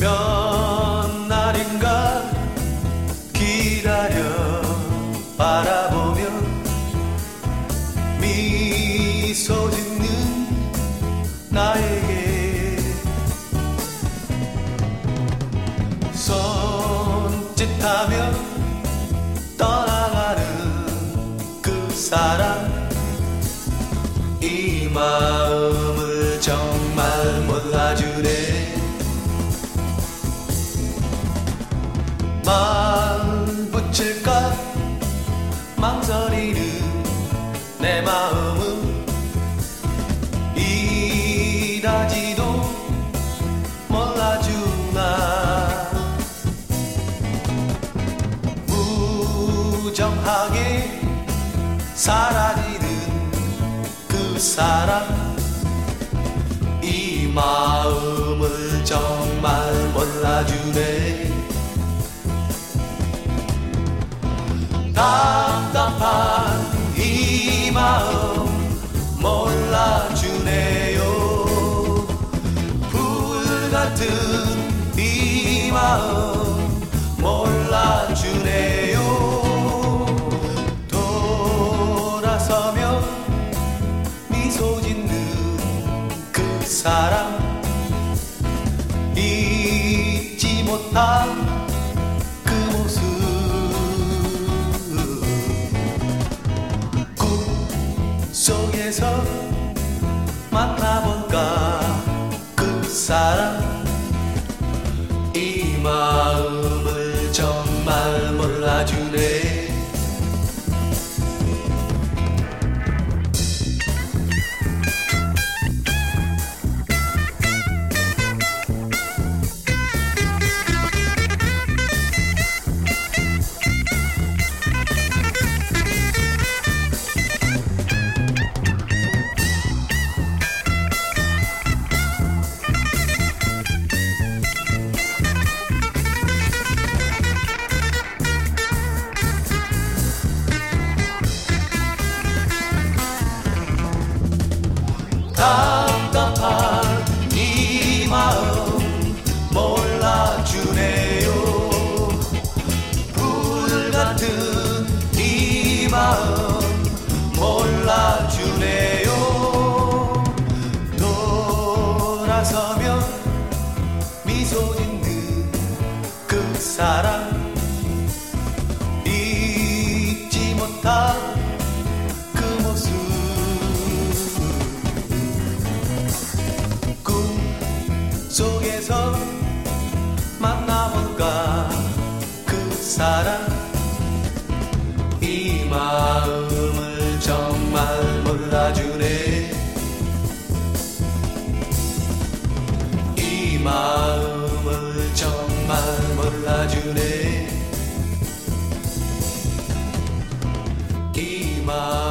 몇 날인가 기다려 바라보며 미소 짓는 나에게 손짓하며 떠나가는 그 사람 이 마음 사라지는 그 사람 이 마음을 정말 몰라주네 사람 잊지 못한 그 모습. 꿈 속에서 만나볼까? 그 사람 같은 이 마음 몰라주네요. 돌아서면 미소 짓는 그 사람 잊지 못한 그 모습. 꿈 속에서 만나볼까? 그 사람 마음을 정말 몰라주네. 이 마음을 정말 몰라주네. 이 마음